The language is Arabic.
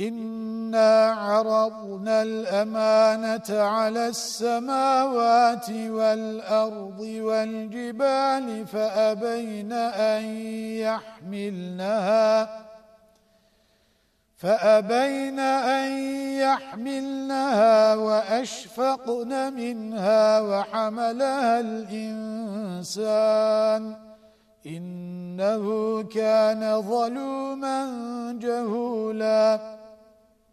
إنا عرضنا الأمانة على السماوات والأرض والجبال فأبين أن يحملنها فأبين أن يحملنها وأشفقن منها وحملها الإنسان إنه كان ظلوما جهولاً